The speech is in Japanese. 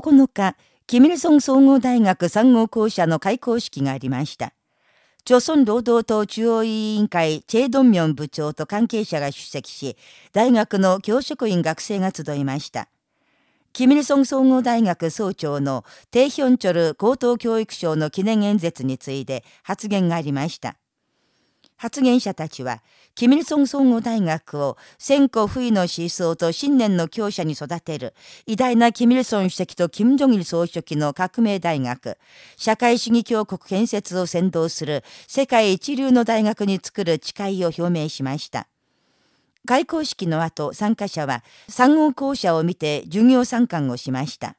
9日、キミルソン総合大学産号校舎の開校式がありました。朝鮮労働党中央委員会チェ・ドンミョン部長と関係者が出席し、大学の教職員学生が集いました。キミルソン総合大学総長のテイヒョンチョル高等教育省の記念演説について発言がありました。発言者たちは、キミルソン総合大学を戦後不意の思想と信念の強者に育てる偉大なキミルソン主席とキム・ジョギル総書記の革命大学、社会主義強国建設を先導する世界一流の大学に作る誓いを表明しました。開校式の後、参加者は産後校舎を見て授業参観をしました。